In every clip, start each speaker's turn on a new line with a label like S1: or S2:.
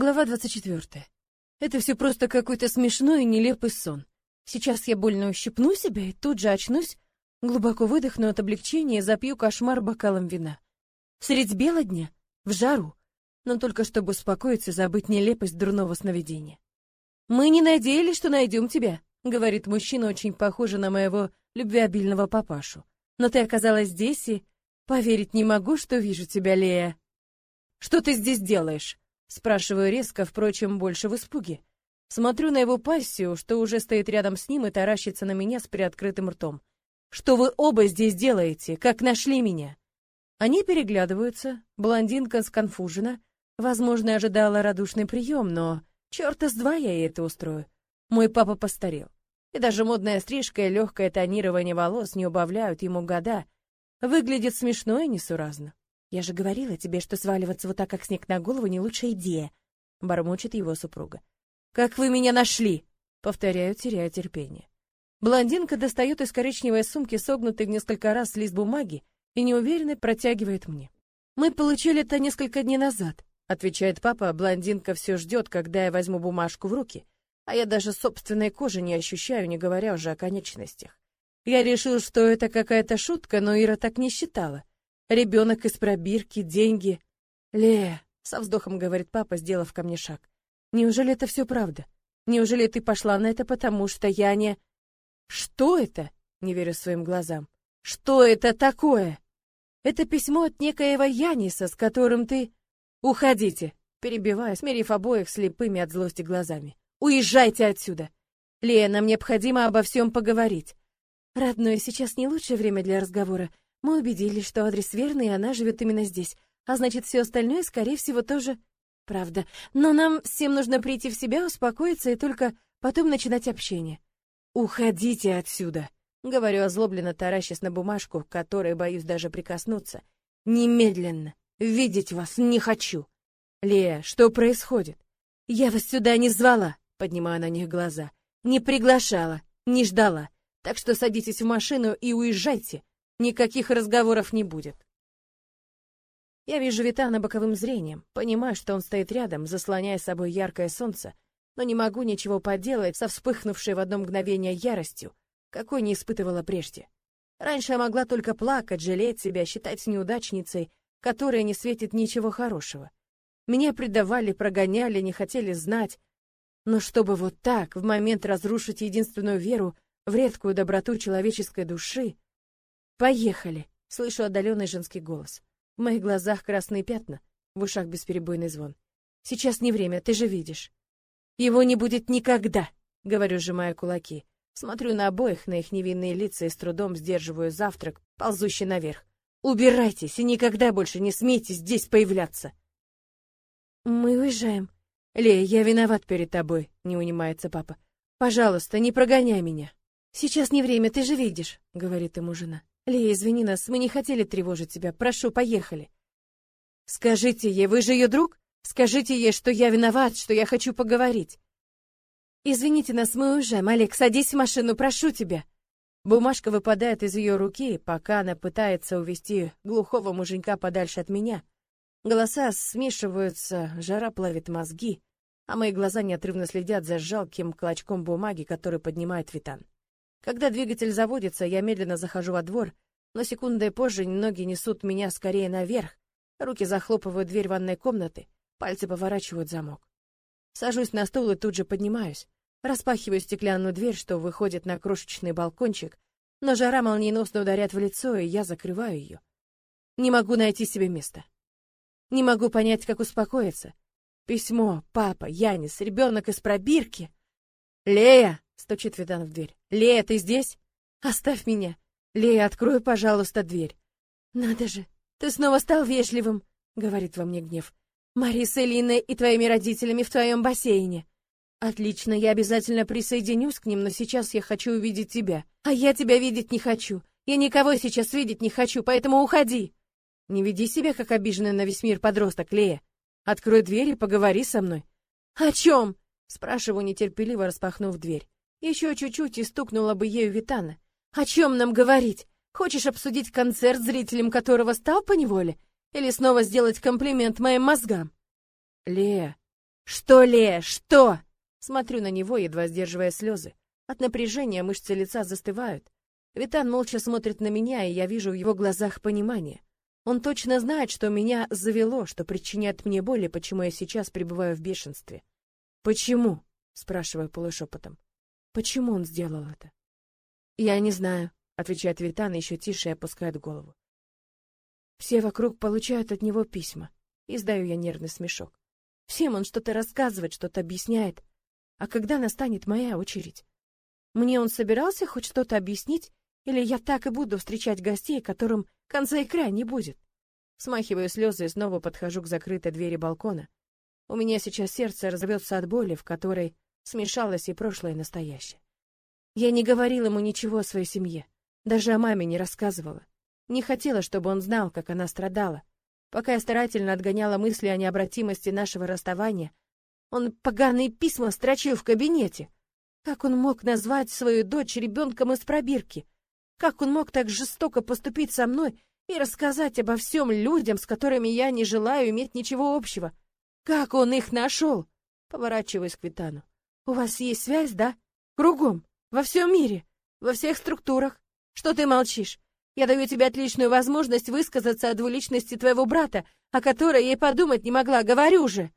S1: Глава 24. Это все просто какой-то смешной и нелепый сон. Сейчас я больно ущипну себя и тут же очнусь, глубоко выдохну от облегчения и запью кошмар бокалом вина. Средь бела дня, в жару, но только чтобы успокоиться и забыть нелепость дурного сновидения. «Мы не надеялись, что найдем тебя», — говорит мужчина, очень похожий на моего любвеобильного папашу. «Но ты оказалась здесь, и поверить не могу, что вижу тебя, Лея». «Что ты здесь делаешь?» Спрашиваю резко, впрочем, больше в испуге. Смотрю на его пассию, что уже стоит рядом с ним и таращится на меня с приоткрытым ртом. «Что вы оба здесь делаете? Как нашли меня?» Они переглядываются, блондинка сконфужена. Возможно, ожидала радушный прием, но... Чёрта с два я ей это устрою. Мой папа постарел. И даже модная стрижка и легкое тонирование волос не убавляют ему года. Выглядит смешно и несуразно. Я же говорила тебе, что сваливаться вот так, как снег на голову, не лучшая идея, бормочет его супруга. Как вы меня нашли? Повторяю, теряя терпение. Блондинка достает из коричневой сумки согнутый в несколько раз лист бумаги и неуверенно протягивает мне. Мы получили это несколько дней назад, отвечает папа. Блондинка все ждет, когда я возьму бумажку в руки, а я даже собственной кожи не ощущаю, не говоря уже о конечностях. Я решил, что это какая-то шутка, но Ира так не считала. Ребенок из пробирки, деньги. Ле, со вздохом говорит папа, сделав ко мне шаг. Неужели это все правда? Неужели ты пошла на это, потому что я не... Что это? Не верю своим глазам. Что это такое? Это письмо от некоего Яниса, с которым ты... Уходите, перебивая, смирив обоих слепыми от злости глазами. Уезжайте отсюда. Лея, нам необходимо обо всем поговорить. Родной, сейчас не лучшее время для разговора. Мы убедились, что адрес верный, и она живет именно здесь. А значит, все остальное, скорее всего, тоже правда. Но нам всем нужно прийти в себя, успокоиться и только потом начинать общение. Уходите отсюда, говорю озлобленно, таращась на бумажку, которой боюсь даже прикоснуться. Немедленно. Видеть вас не хочу. Лея, что происходит? Я вас сюда не звала, поднимая на них глаза. Не приглашала, не ждала. Так что садитесь в машину и уезжайте. Никаких разговоров не будет. Я вижу Витана боковым зрением, понимаю, что он стоит рядом, заслоняя собой яркое солнце, но не могу ничего поделать со вспыхнувшей в одно мгновение яростью, какой не испытывала прежде. Раньше я могла только плакать, жалеть себя, считать неудачницей, которая не светит ничего хорошего. Меня предавали, прогоняли, не хотели знать. Но чтобы вот так, в момент разрушить единственную веру в редкую доброту человеческой души, «Поехали!» — слышу отдаленный женский голос. В моих глазах красные пятна, в ушах бесперебойный звон. «Сейчас не время, ты же видишь». «Его не будет никогда!» — говорю, сжимая кулаки. Смотрю на обоих, на их невинные лица и с трудом сдерживаю завтрак, ползущий наверх. «Убирайтесь и никогда больше не смейте здесь появляться!» «Мы уезжаем». «Лея, я виноват перед тобой», — не унимается папа. «Пожалуйста, не прогоняй меня». «Сейчас не время, ты же видишь», — говорит ему жена. Лея, извини нас, мы не хотели тревожить тебя. Прошу, поехали. Скажите ей, вы же ее друг? Скажите ей, что я виноват, что я хочу поговорить. Извините нас, мы уезжаем. Олег, садись в машину, прошу тебя. Бумажка выпадает из ее руки, пока она пытается увести глухого муженька подальше от меня. Голоса смешиваются, жара плавит мозги, а мои глаза неотрывно следят за жалким клочком бумаги, который поднимает Витан. Когда двигатель заводится, я медленно захожу во двор, но секундой позже ноги несут меня скорее наверх, руки захлопывают дверь ванной комнаты, пальцы поворачивают замок. Сажусь на стул и тут же поднимаюсь, распахиваю стеклянную дверь, что выходит на крошечный балкончик, но жара молниеносно ударяет в лицо, и я закрываю ее. Не могу найти себе места. Не могу понять, как успокоиться. Письмо, папа, Янис, ребенок из пробирки. Лея! Стучит Видан в дверь. «Лея, ты здесь? Оставь меня! Лея, открой, пожалуйста, дверь!» «Надо же! Ты снова стал вежливым!» — говорит во мне гнев. «Мари с Элиной и твоими родителями в твоем бассейне!» «Отлично, я обязательно присоединюсь к ним, но сейчас я хочу увидеть тебя. А я тебя видеть не хочу. Я никого сейчас видеть не хочу, поэтому уходи!» «Не веди себя, как обиженный на весь мир подросток, Лея. Открой дверь и поговори со мной». «О чем?» — спрашиваю нетерпеливо, распахнув дверь. Еще чуть-чуть и стукнула бы ею Витана. О чем нам говорить? Хочешь обсудить концерт, зрителем которого стал поневоле? Или снова сделать комплимент моим мозгам? Лея, Что, Ле, что? Смотрю на него, едва сдерживая слезы. От напряжения мышцы лица застывают. Витан молча смотрит на меня, и я вижу в его глазах понимание. Он точно знает, что меня завело, что причиняет мне боль, и почему я сейчас пребываю в бешенстве. Почему? спрашиваю полушепотом. Почему он сделал это? Я не знаю, отвечает Витан еще тише и опускает голову. Все вокруг получают от него письма. Издаю я нервный смешок. Всем он что-то рассказывает, что-то объясняет. А когда настанет моя очередь? Мне он собирался хоть что-то объяснить, или я так и буду встречать гостей, которым конца и края не будет? Смахиваю слезы и снова подхожу к закрытой двери балкона. У меня сейчас сердце разрвется от боли, в которой смешалось и прошлое, и настоящее. Я не говорила ему ничего о своей семье, даже о маме не рассказывала. Не хотела, чтобы он знал, как она страдала. Пока я старательно отгоняла мысли о необратимости нашего расставания, он поганые письма строчил в кабинете. Как он мог назвать свою дочь ребенком из пробирки? Как он мог так жестоко поступить со мной и рассказать обо всем людям, с которыми я не желаю иметь ничего общего? Как он их нашел? Поворачиваюсь к Витану. У вас есть связь, да? Кругом, во всем мире, во всех структурах. Что ты молчишь? Я даю тебе отличную возможность высказаться о двуличности твоего брата, о которой я и подумать не могла, говорю же.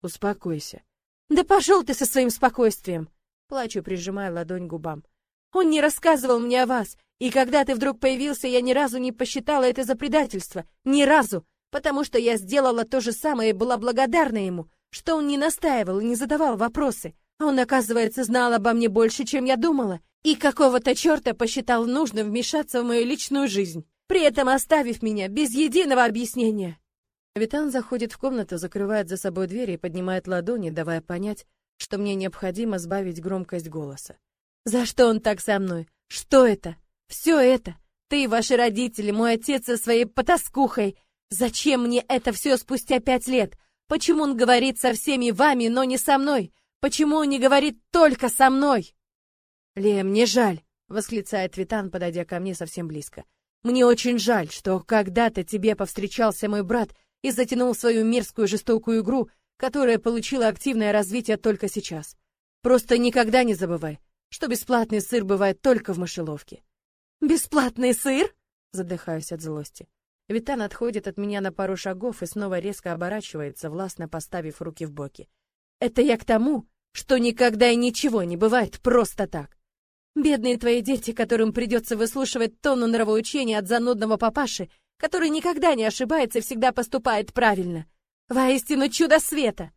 S1: Успокойся. Да пошел ты со своим спокойствием. Плачу, прижимая ладонь к губам. Он не рассказывал мне о вас, и когда ты вдруг появился, я ни разу не посчитала это за предательство. Ни разу. Потому что я сделала то же самое и была благодарна ему, что он не настаивал и не задавал вопросы. Он, оказывается, знал обо мне больше, чем я думала, и какого-то черта посчитал нужным вмешаться в мою личную жизнь, при этом оставив меня без единого объяснения. Витан заходит в комнату, закрывает за собой дверь и поднимает ладони, давая понять, что мне необходимо сбавить громкость голоса. За что он так со мной? Что это? Все это? Ты, ваши родители, мой отец со своей потаскухой. Зачем мне это все спустя пять лет? Почему он говорит со всеми вами, но не со мной? Почему он не говорит только со мной? «Лея, мне жаль!» — восклицает Витан, подойдя ко мне совсем близко. «Мне очень жаль, что когда-то тебе повстречался мой брат и затянул свою мерзкую жестокую игру, которая получила активное развитие только сейчас. Просто никогда не забывай, что бесплатный сыр бывает только в мышеловке». «Бесплатный сыр?» — задыхаюсь от злости. Витан отходит от меня на пару шагов и снова резко оборачивается, властно поставив руки в боки. «Это я к тому, что никогда и ничего не бывает просто так. Бедные твои дети, которым придется выслушивать тонну нравоучения от занудного папаши, который никогда не ошибается и всегда поступает правильно. Воистину чудо света.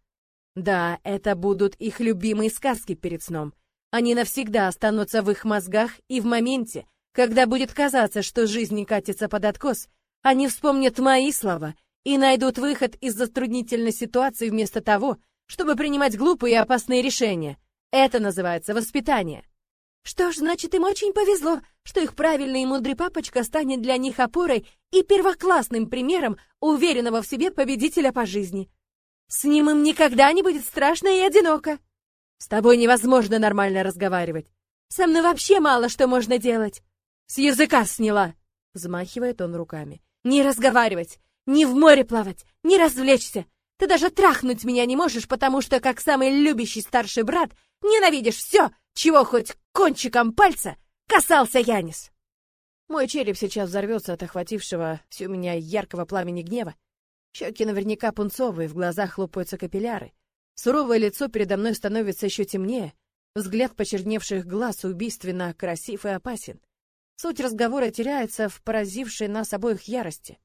S1: Да, это будут их любимые сказки перед сном. Они навсегда останутся в их мозгах и в моменте, когда будет казаться, что жизнь не катится под откос, они вспомнят мои слова и найдут выход из затруднительной ситуации вместо того, чтобы принимать глупые и опасные решения. Это называется воспитание. Что ж, значит, им очень повезло, что их правильный и мудрый папочка станет для них опорой и первоклассным примером уверенного в себе победителя по жизни. С ним им никогда не будет страшно и одиноко. С тобой невозможно нормально разговаривать. Со мной вообще мало что можно делать. С языка сняла, взмахивает он руками. Не разговаривать, не в море плавать, не развлечься. Ты даже трахнуть меня не можешь, потому что, как самый любящий старший брат, ненавидишь все, чего хоть кончиком пальца касался Янис. Мой череп сейчас взорвется от охватившего всю меня яркого пламени гнева. Щеки наверняка пунцовые, в глазах хлопаются капилляры. Суровое лицо передо мной становится еще темнее, взгляд почерневших глаз убийственно красив и опасен. Суть разговора теряется в поразившей нас обоих ярости.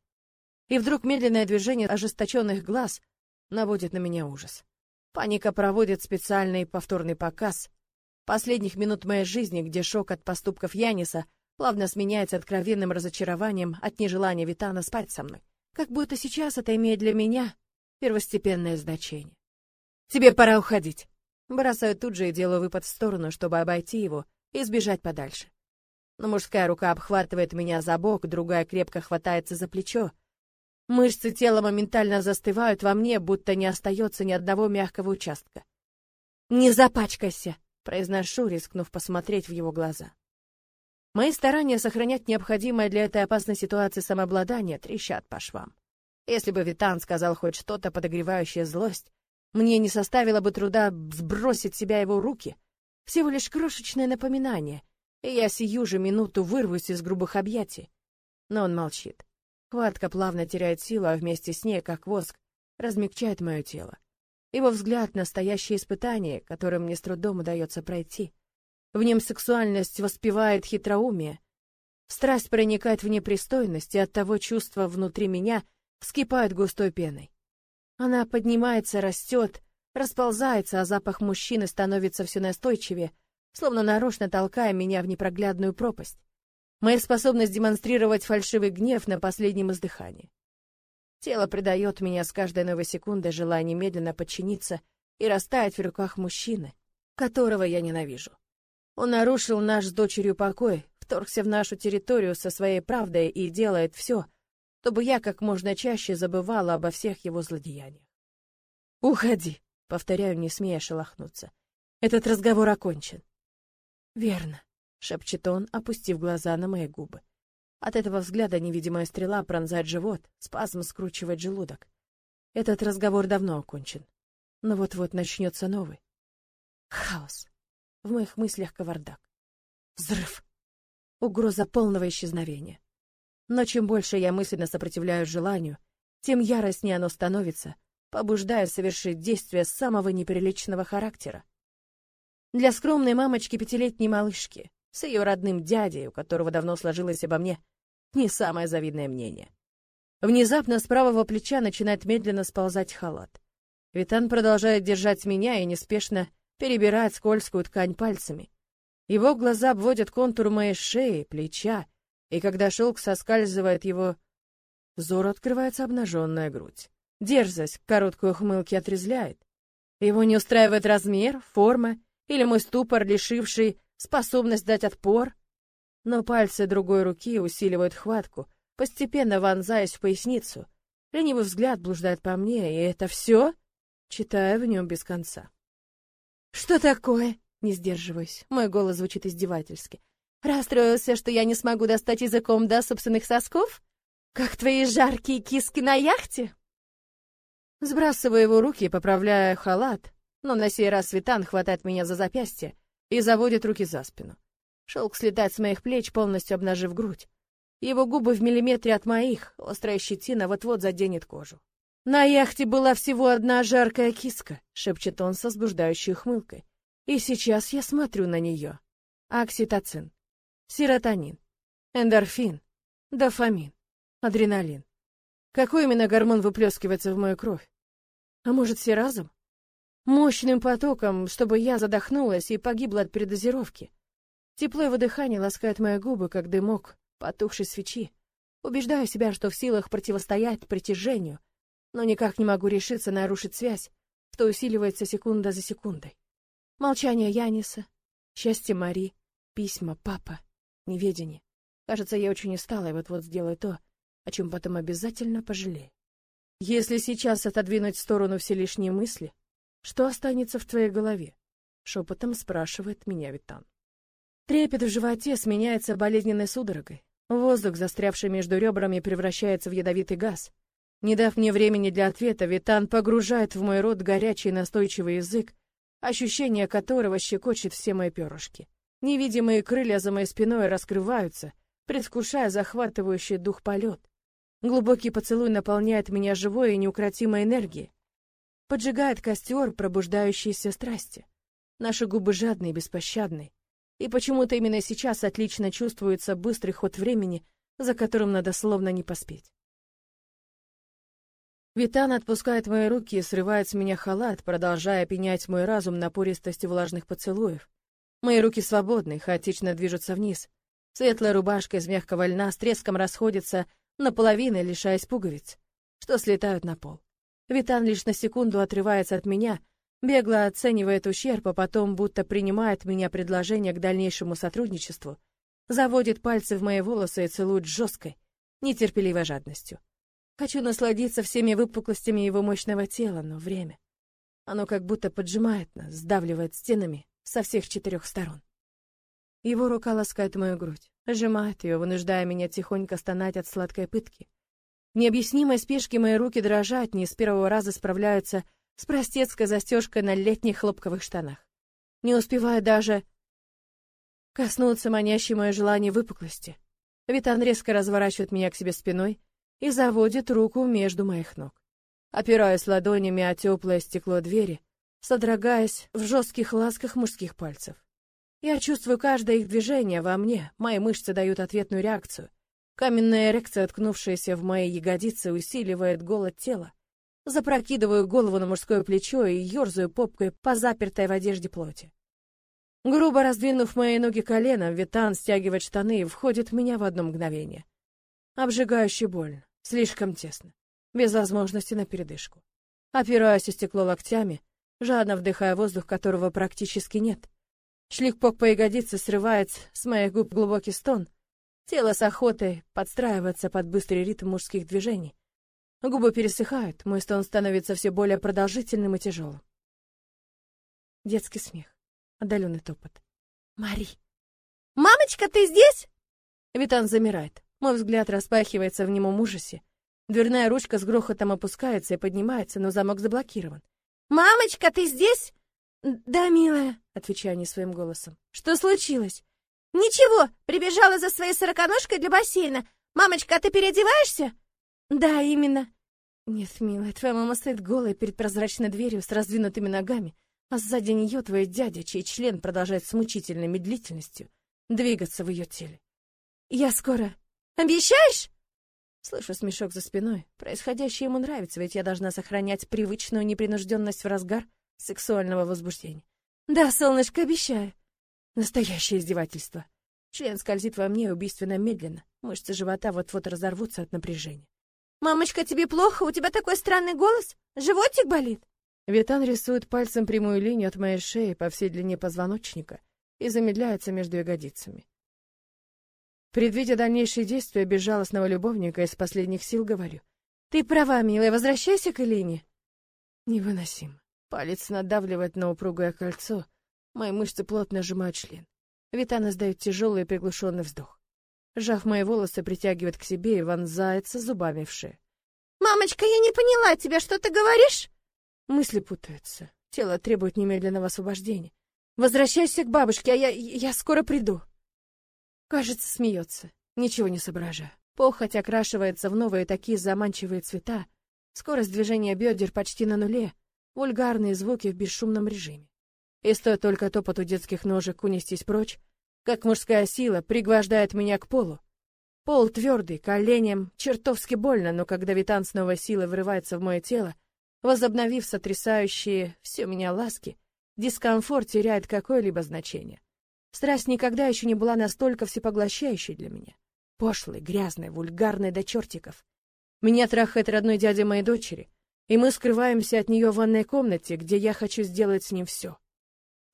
S1: И вдруг медленное движение ожесточенных глаз наводит на меня ужас. Паника проводит специальный повторный показ, последних минут моей жизни, где шок от поступков Яниса плавно сменяется откровенным разочарованием от нежелания Витана спать со мной. Как будто сейчас это имеет для меня первостепенное значение. «Тебе пора уходить». Бросаю тут же и делаю выпад в сторону, чтобы обойти его и сбежать подальше. Но мужская рука обхватывает меня за бок, другая крепко хватается за плечо. Мышцы тела моментально застывают во мне, будто не остается ни одного мягкого участка. «Не запачкайся!» произношу, рискнув посмотреть в его глаза. Мои старания сохранять необходимое для этой опасной ситуации самообладание трещат по швам. Если бы Витан сказал хоть что-то подогревающее злость, Мне не составило бы труда сбросить себя его руки. Всего лишь крошечное напоминание, и я сию же минуту вырвусь из грубых объятий. Но он молчит. Хватка плавно теряет силу, а вместе с ней, как воск, размягчает мое тело. Его взгляд — настоящее испытание, которое мне с трудом удается пройти. В нем сексуальность воспевает хитроумие. Страсть проникает в непристойность, и оттого чувства внутри меня вскипают густой пеной. Она поднимается, растет, расползается, а запах мужчины становится все настойчивее, словно нарочно толкая меня в непроглядную пропасть. Моя способность демонстрировать фальшивый гнев на последнем издыхании. Тело предает меня с каждой новой секундой желание медленно подчиниться и растаять в руках мужчины, которого я ненавижу. Он нарушил наш с дочерью покой, вторгся в нашу территорию со своей правдой и делает все, чтобы я как можно чаще забывала обо всех его злодеяниях. «Уходи», — повторяю, не смея шелохнуться. «Этот разговор окончен». «Верно», — шепчет он, опустив глаза на мои губы. От этого взгляда невидимая стрела пронзает живот, спазм скручивает желудок. Этот разговор давно окончен. Но вот-вот начнется новый. Хаос. В моих мыслях кавардак. Взрыв. Угроза полного исчезновения. Но чем больше я мысленно сопротивляюсь желанию, тем яростнее оно становится, побуждая совершить действия самого неприличного характера. Для скромной мамочки пятилетней малышки с ее родным дядей, у которого давно сложилось обо мне не самое завидное мнение. Внезапно с правого плеча начинает медленно сползать халат. Витан продолжает держать меня и неспешно перебирать скользкую ткань пальцами. Его глаза обводят контур моей шеи, плеча, и когда шелк соскальзывает его, взору открывается обнаженная грудь. Дерзость короткой ухмылки отрезляет. Его не устраивает размер, форма или мой ступор, лишивший способность дать отпор, но пальцы другой руки усиливают хватку, постепенно вонзаясь в поясницу. Ленивый взгляд блуждает по мне, и это все, читая в нем без конца. «Что такое?» — не сдерживаюсь. Мой голос звучит издевательски. «Расстроился, что я не смогу достать языком до собственных сосков? Как твои жаркие киски на яхте?» Сбрасываю его руки, поправляя халат, но на сей раз Светан хватает меня за запястье и заводит руки за спину. Шелк слетает с моих плеч, полностью обнажив грудь. Его губы в миллиметре от моих, острая щетина вот-вот заденет кожу. «На яхте была всего одна жаркая киска», — шепчет он со возбуждающей хмылкой. «И сейчас я смотрю на нее. Окситоцин, серотонин, эндорфин, дофамин, адреналин. Какой именно гормон выплескивается в мою кровь? А может, все разом? Мощным потоком, чтобы я задохнулась и погибла от передозировки. Тепло его дыхания ласкает мои губы, как дымок потухшей свечи. Убеждаю себя, что в силах противостоять притяжению, но никак не могу решиться нарушить связь, что усиливается секунда за секундой. Молчание Яниса, счастье Мари, письма, папа, неведение. Кажется, я очень устала и вот-вот сделаю то, о чем потом обязательно пожалею. Если сейчас отодвинуть в сторону все лишние мысли, что останется в твоей голове? Шепотом спрашивает меня Витан. Трепет в животе сменяется болезненной судорогой. Воздух, застрявший между ребрами, превращается в ядовитый газ. Не дав мне времени для ответа, Витан погружает в мой рот горячий настойчивый язык, ощущение которого щекочет все мои перышки. Невидимые крылья за моей спиной раскрываются, предвкушая захватывающий дух полет. Глубокий поцелуй наполняет меня живой и неукротимой энергией поджигает костер пробуждающейся страсти. Наши губы жадные и беспощадные. И почему-то именно сейчас отлично чувствуется быстрый ход времени, за которым надо словно не поспеть. Витан отпускает мои руки и срывает с меня халат, продолжая пенять мой разум напористостью влажных поцелуев. Мои руки свободны, хаотично движутся вниз. Светлая рубашка из мягкого льна с треском расходится наполовину, лишаясь пуговиц, что слетают на пол. Витан лишь на секунду отрывается от меня, бегло оценивает ущерб, а потом будто принимает меня предложение к дальнейшему сотрудничеству, заводит пальцы в мои волосы и целует жесткой, нетерпеливой жадностью. Хочу насладиться всеми выпуклостями его мощного тела, но время. Оно как будто поджимает нас, сдавливает стенами со всех четырех сторон. Его рука ласкает мою грудь, сжимает ее, вынуждая меня тихонько стонать от сладкой пытки. Необъяснимой спешке мои руки дрожат, не с первого раза справляются с простецкой застежкой на летних хлопковых штанах. Не успевая даже коснуться манящей мое желание выпуклости. Витан резко разворачивает меня к себе спиной и заводит руку между моих ног. Опираюсь ладонями о теплое стекло двери, содрогаясь в жестких ласках мужских пальцев. Я чувствую каждое их движение во мне, мои мышцы дают ответную реакцию. Каменная эрекция, откнувшаяся в мои ягодицы, усиливает голод тела. Запрокидываю голову на мужское плечо и ерзаю попкой по запертой в одежде плоти. Грубо раздвинув мои ноги коленом, Витан стягивает штаны и входит в меня в одно мгновение. Обжигающе больно, слишком тесно, без возможности на передышку. Опираюсь о стекло локтями, жадно вдыхая воздух, которого практически нет. Шликпок по ягодице срывает с моих губ глубокий стон. Тело с охотой подстраивается под быстрый ритм мужских движений. Губы пересыхают, мой стон становится все более продолжительным и тяжелым. Детский смех, отдаленный топот. Мари! «Мамочка, ты здесь?» Витан замирает. Мой взгляд распахивается в немом ужасе. Дверная ручка с грохотом опускается и поднимается, но замок заблокирован. «Мамочка, ты здесь?» «Да, милая», — отвечаю не своим голосом. «Что случилось?» «Ничего, прибежала за своей сороконожкой для бассейна. Мамочка, а ты переодеваешься?» «Да, именно». «Нет, милая, твоя мама стоит голая перед прозрачной дверью с раздвинутыми ногами, а сзади нее твой дядя, чей член продолжает с мучительной медлительностью двигаться в ее теле. Я скоро... Обещаешь?» Слышу смешок за спиной. Происходящее ему нравится, ведь я должна сохранять привычную непринужденность в разгар сексуального возбуждения. Да, солнышко, обещаю. Настоящее издевательство. Член скользит во мне убийственно медленно. Мышцы живота вот-вот разорвутся от напряжения. «Мамочка, тебе плохо? У тебя такой странный голос? Животик болит?» Витан рисует пальцем прямую линию от моей шеи по всей длине позвоночника и замедляется между ягодицами. Предвидя дальнейшие действия безжалостного любовника, из последних сил говорю. «Ты права, милая, возвращайся к Элине». Невыносимо. Палец надавливает на упругое кольцо. Мои мышцы плотно сжимают член. Витан издает тяжелый и приглушенный вздох. Жав мои волосы, притягивает к себе и вонзается зубами в шею. «Мамочка, я не поняла тебя, что ты говоришь?» Мысли путаются. Тело требует немедленного освобождения. «Возвращайся к бабушке, а я... я скоро приду». Кажется, смеется. Ничего не соображаю. Похоть окрашивается в новые такие заманчивые цвета. Скорость движения бедер почти на нуле. Вульгарные звуки в бесшумном режиме. И стоит только топоту детских ножек унестись прочь, как мужская сила пригвождает меня к полу. Пол твердый, коленям чертовски больно, но когда Витан с силой врывается в мое тело, возобновив сотрясающие все меня ласки, дискомфорт теряет какое-либо значение. Страсть никогда еще не была настолько всепоглощающей для меня. Пошлой, грязной, вульгарной до чертиков. Меня трахает родной дядя моей дочери, и мы скрываемся от нее в ванной комнате, где я хочу сделать с ним все.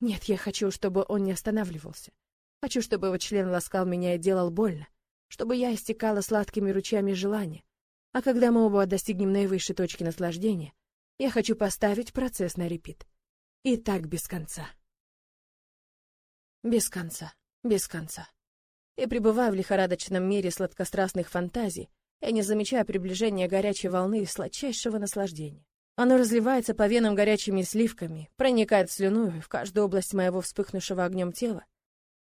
S1: Нет, я хочу, чтобы он не останавливался. Хочу, чтобы его член ласкал меня и делал больно, чтобы я истекала сладкими ручьями желания. А когда мы оба достигнем наивысшей точки наслаждения, я хочу поставить процесс на репит. И так без конца. Без конца, без конца. И пребывая в лихорадочном мире сладкострастных фантазий, я не замечаю приближения горячей волны и сладчайшего наслаждения. Оно разливается по венам горячими сливками, проникает в слюну и в каждую область моего вспыхнувшего огнем тела.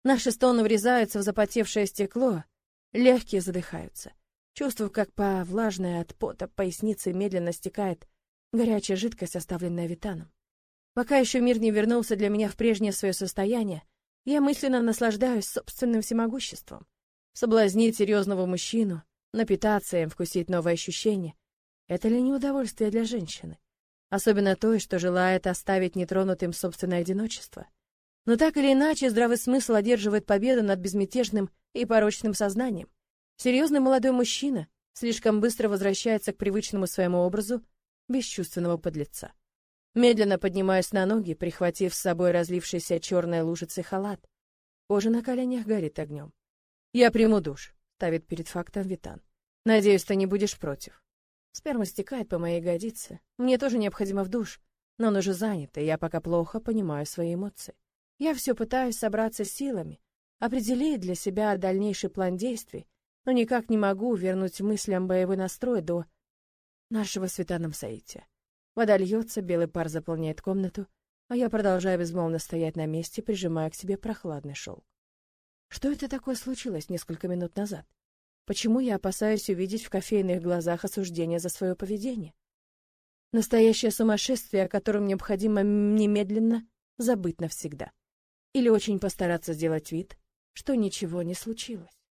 S1: Наши стоны врезаются в запотевшее стекло, легкие задыхаются. Чувствую, как по влажной от пота пояснице медленно стекает горячая жидкость, оставленная витаном. Пока еще мир не вернулся для меня в прежнее свое состояние, я мысленно наслаждаюсь собственным всемогуществом. Соблазнить серьезного мужчину, напитаться им, вкусить новые ощущения — это ли не удовольствие для женщины? Особенно той, что желает оставить нетронутым собственное одиночество. Но так или иначе, здравый смысл одерживает победу над безмятежным и порочным сознанием. Серьезный молодой мужчина слишком быстро возвращается к привычному своему образу бесчувственного подлеца. Медленно поднимаюсь на ноги, прихватив с собой разлившийся черной лужицей халат. Кожа на коленях горит огнем. «Я приму душ», — ставит перед фактом Витан. «Надеюсь, ты не будешь против». Сперма стекает по моей ягодице. Мне тоже необходимо в душ, но он уже занят, и я пока плохо понимаю свои эмоции. Я все пытаюсь собраться силами, определить для себя дальнейший план действий, но никак не могу вернуть мыслям боевой настрой до нашего с Витаном соития. Вода льется, белый пар заполняет комнату, а я продолжаю безмолвно стоять на месте, прижимая к себе прохладный шелк. Что это такое случилось несколько минут назад? Почему я опасаюсь увидеть в кофейных глазах осуждение за свое поведение? Настоящее сумасшествие, о котором необходимо немедленно забыть навсегда. Или очень постараться сделать вид, что ничего не случилось.